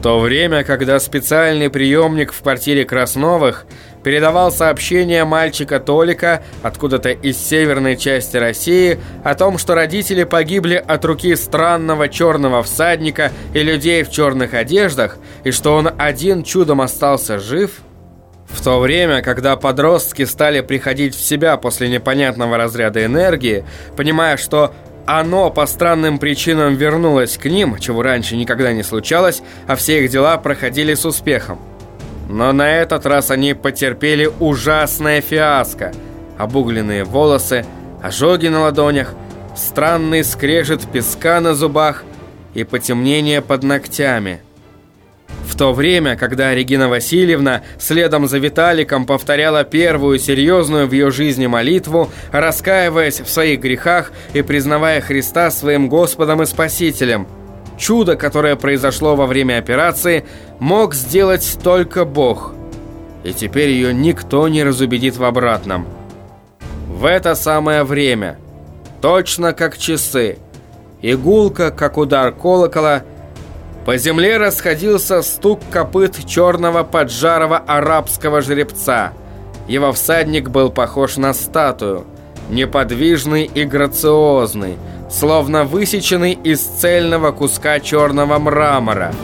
В то время, когда специальный приемник в квартире Красновых передавал сообщение мальчика Толика откуда-то из северной части России о том, что родители погибли от руки странного черного всадника и людей в черных одеждах, и что он один чудом остался жив, в то время, когда подростки стали приходить в себя после непонятного разряда энергии, понимая, что оно по странным причинам вернулось к ним, чего раньше никогда не случалось, а все их дела проходили с успехом. Но на этот раз они потерпели ужасное фиаско. Обугленные волосы, ожоги на ладонях, странный скрежет песка на зубах и потемнение под ногтями – то время, когда Регина Васильевна следом за Виталиком повторяла первую серьезную в ее жизни молитву, раскаиваясь в своих грехах и признавая Христа своим Господом и Спасителем, чудо, которое произошло во время операции, мог сделать только Бог. И теперь ее никто не разубедит в обратном. В это самое время, точно как часы, игулка, как удар колокола – по земле расходился стук копыт черного поджарого арабского жеребца. Его всадник был похож на статую, неподвижный и грациозный, словно высеченный из цельного куска черного мрамора.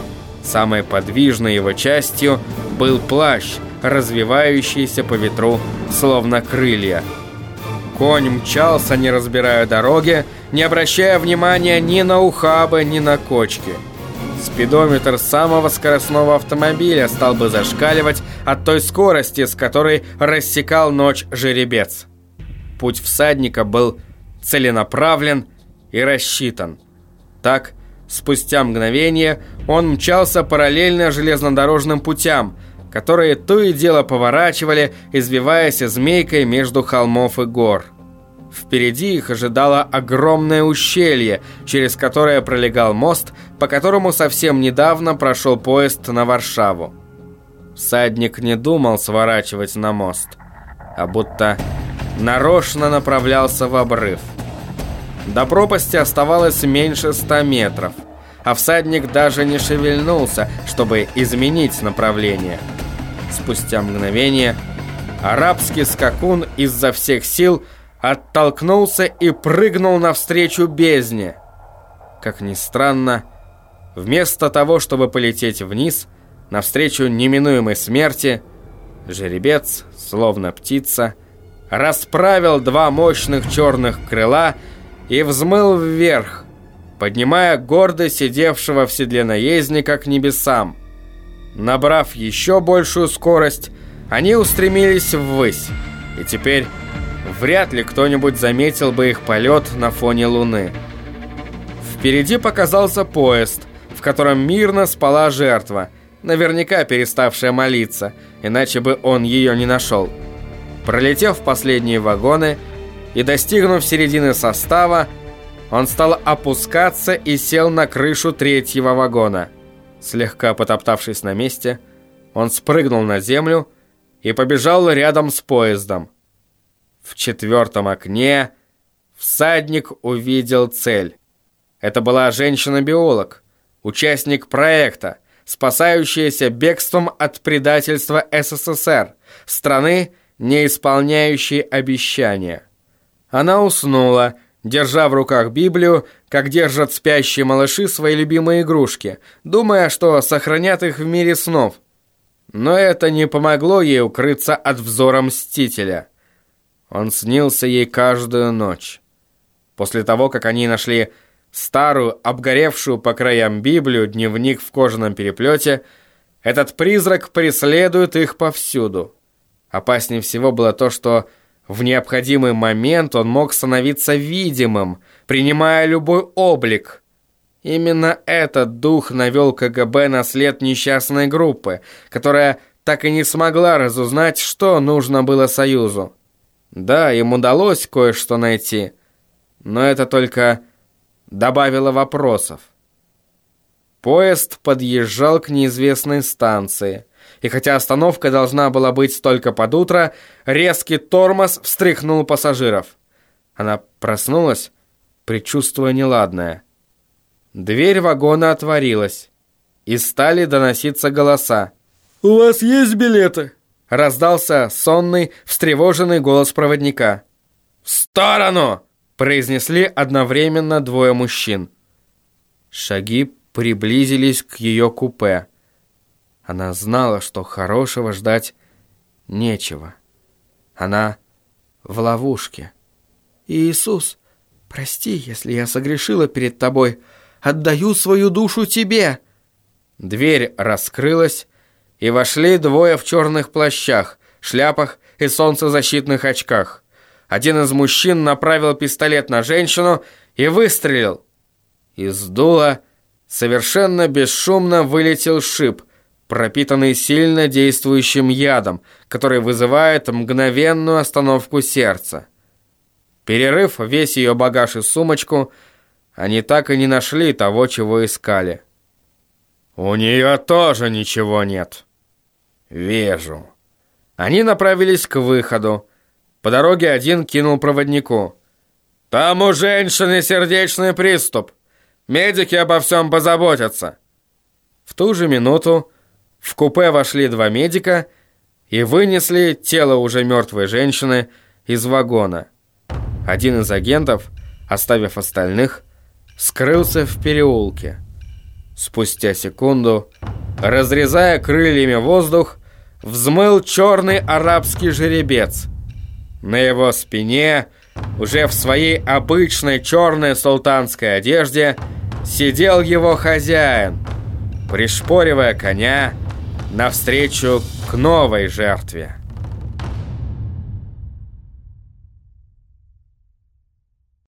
Самой подвижной его частью был плащ, развивающийся по ветру, словно крылья. Конь мчался, не разбирая дороги, не обращая внимания ни на ухабы, ни на кочки – Спидометр самого скоростного автомобиля стал бы зашкаливать от той скорости, с которой рассекал ночь жеребец. Путь всадника был целенаправлен и рассчитан. Так, спустя мгновение, он мчался параллельно железнодорожным путям, которые то и дело поворачивали, извиваясь змейкой между холмов и гор. Впереди их ожидало огромное ущелье, через которое пролегал мост, по которому совсем недавно прошел поезд на Варшаву. Всадник не думал сворачивать на мост, а будто нарочно направлялся в обрыв. До пропасти оставалось меньше ста метров, а всадник даже не шевельнулся, чтобы изменить направление. Спустя мгновение арабский скакун изо всех сил – оттолкнулся и прыгнул навстречу бездне. Как ни странно, вместо того, чтобы полететь вниз, навстречу неминуемой смерти, жеребец, словно птица, расправил два мощных черных крыла и взмыл вверх, поднимая гордо сидевшего в седле наездника к небесам. Набрав еще большую скорость, они устремились ввысь, и теперь вряд ли кто-нибудь заметил бы их полет на фоне Луны. Впереди показался поезд, в котором мирно спала жертва, наверняка переставшая молиться, иначе бы он ее не нашел. Пролетев последние вагоны и достигнув середины состава, он стал опускаться и сел на крышу третьего вагона. Слегка потоптавшись на месте, он спрыгнул на землю и побежал рядом с поездом. В четвертом окне всадник увидел цель. Это была женщина-биолог, участник проекта, спасающаяся бегством от предательства СССР, страны, не исполняющей обещания. Она уснула, держа в руках Библию, как держат спящие малыши свои любимые игрушки, думая, что сохранят их в мире снов. Но это не помогло ей укрыться от взора Мстителя. Он снился ей каждую ночь. После того, как они нашли старую, обгоревшую по краям Библию, дневник в кожаном переплете, этот призрак преследует их повсюду. Опаснее всего было то, что в необходимый момент он мог становиться видимым, принимая любой облик. Именно этот дух навел КГБ на след несчастной группы, которая так и не смогла разузнать, что нужно было Союзу. Да, им удалось кое-что найти, но это только добавило вопросов. Поезд подъезжал к неизвестной станции, и хотя остановка должна была быть только под утро, резкий тормоз встряхнул пассажиров. Она проснулась, предчувствуя неладное. Дверь вагона отворилась, и стали доноситься голоса. «У вас есть билеты?» Раздался сонный, встревоженный голос проводника. «В сторону!» Произнесли одновременно двое мужчин. Шаги приблизились к ее купе. Она знала, что хорошего ждать нечего. Она в ловушке. «Иисус, прости, если я согрешила перед тобой. Отдаю свою душу тебе!» Дверь раскрылась, и вошли двое в черных плащах, шляпах и солнцезащитных очках. Один из мужчин направил пистолет на женщину и выстрелил. Из дула совершенно бесшумно вылетел шип, пропитанный сильно действующим ядом, который вызывает мгновенную остановку сердца. Перерыв весь ее багаж и сумочку, они так и не нашли того, чего искали. «У нее тоже ничего нет». «Вижу». Они направились к выходу. По дороге один кинул проводнику. «Там у женщины сердечный приступ. Медики обо всем позаботятся». В ту же минуту в купе вошли два медика и вынесли тело уже мертвой женщины из вагона. Один из агентов, оставив остальных, скрылся в переулке. Спустя секунду, разрезая крыльями воздух, взмыл черный арабский жеребец. На его спине, уже в своей обычной черной султанской одежде, сидел его хозяин, пришпоривая коня навстречу к новой жертве.